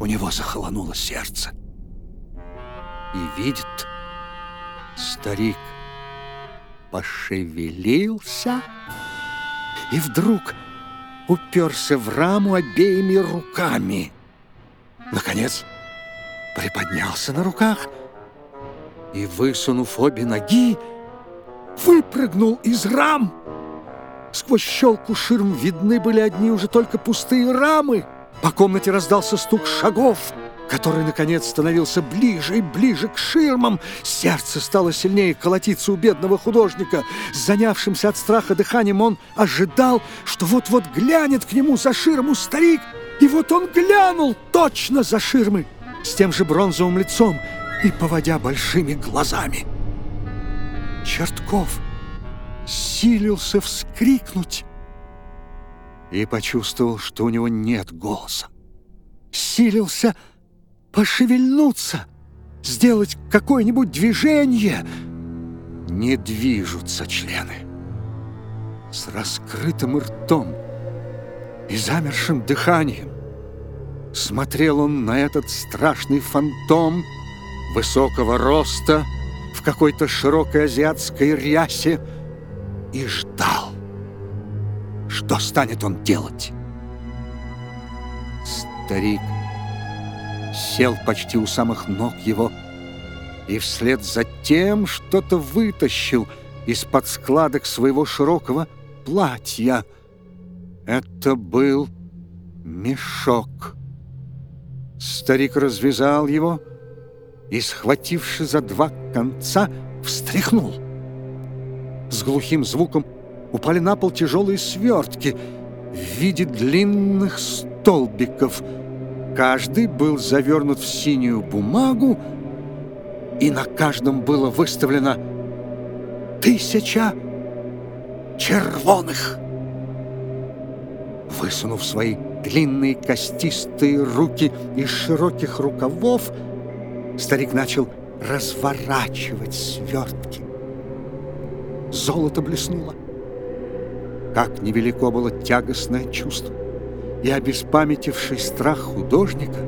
У него захолонуло сердце. И видит, старик пошевелился и вдруг уперся в раму обеими руками. Наконец, приподнялся на руках и, высунув обе ноги, выпрыгнул из рам. Сквозь щелку ширм видны были одни уже только пустые рамы. По комнате раздался стук шагов, который, наконец, становился ближе и ближе к ширмам. Сердце стало сильнее колотиться у бедного художника. Занявшимся от страха дыханием он ожидал, что вот-вот глянет к нему за ширму старик. И вот он глянул точно за ширмы, с тем же бронзовым лицом и поводя большими глазами. Чертков силился вскрикнуть и почувствовал, что у него нет голоса. Силился пошевельнуться, сделать какое-нибудь движение. Не движутся члены. С раскрытым ртом и замершим дыханием смотрел он на этот страшный фантом высокого роста в какой-то широкой азиатской рясе и ждал, что станет он делать. Старик сел почти у самых ног его и вслед за тем что-то вытащил из-под складок своего широкого платья. Это был мешок. Старик развязал его и, схвативши за два конца, встряхнул. С глухим звуком упали на пол тяжелые свертки в виде длинных столбиков. Каждый был завернут в синюю бумагу, и на каждом было выставлено тысяча червоных. Высунув свои длинные костистые руки из широких рукавов, старик начал разворачивать свертки. Золото блеснуло. Как невелико было тягостное чувство и обеспамятивший страх художника,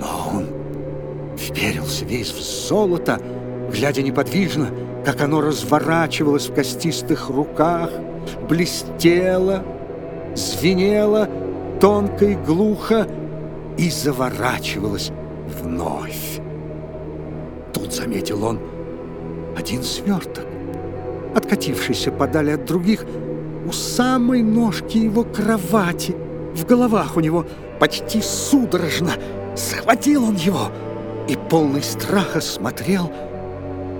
но он вперился весь в золото, глядя неподвижно, как оно разворачивалось в костистых руках, блестело, звенело тонко и глухо и заворачивалось вновь. Тут заметил он один сверток, откатившийся подали от других, у самой ножки его кровати. В головах у него почти судорожно схватил он его и полный страха смотрел,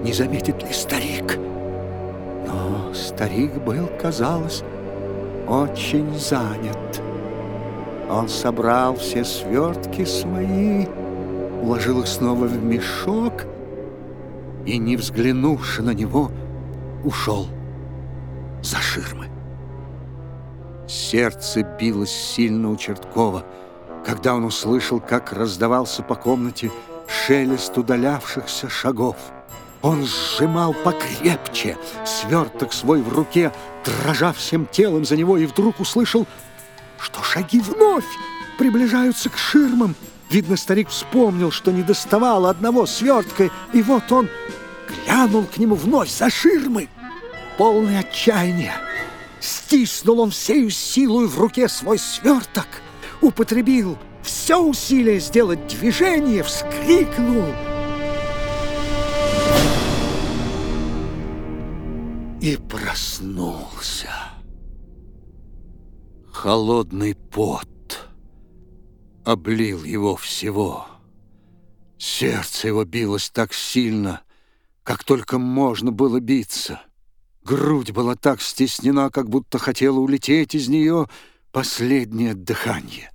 не заметит ли старик. Но старик был, казалось, очень занят. Он собрал все свертки свои, уложил их снова в мешок и, не взглянувши на него, ушел за ширмы. Сердце билось сильно у Черткова, когда он услышал, как раздавался по комнате шелест удалявшихся шагов. Он сжимал покрепче сверток свой в руке, дрожа всем телом за него, и вдруг услышал, что шаги вновь приближаются к ширмам. Видно, старик вспомнил, что не доставал одного свертка, и вот он глянул к нему вновь за ширмы. Полный отчаяния, стиснул он всею силой в руке свой сверток, употребил все усилие сделать движение, вскрикнул — и проснулся. Холодный пот облил его всего. Сердце его билось так сильно, как только можно было биться. Грудь была так стеснена, как будто хотела улететь из нее последнее дыхание.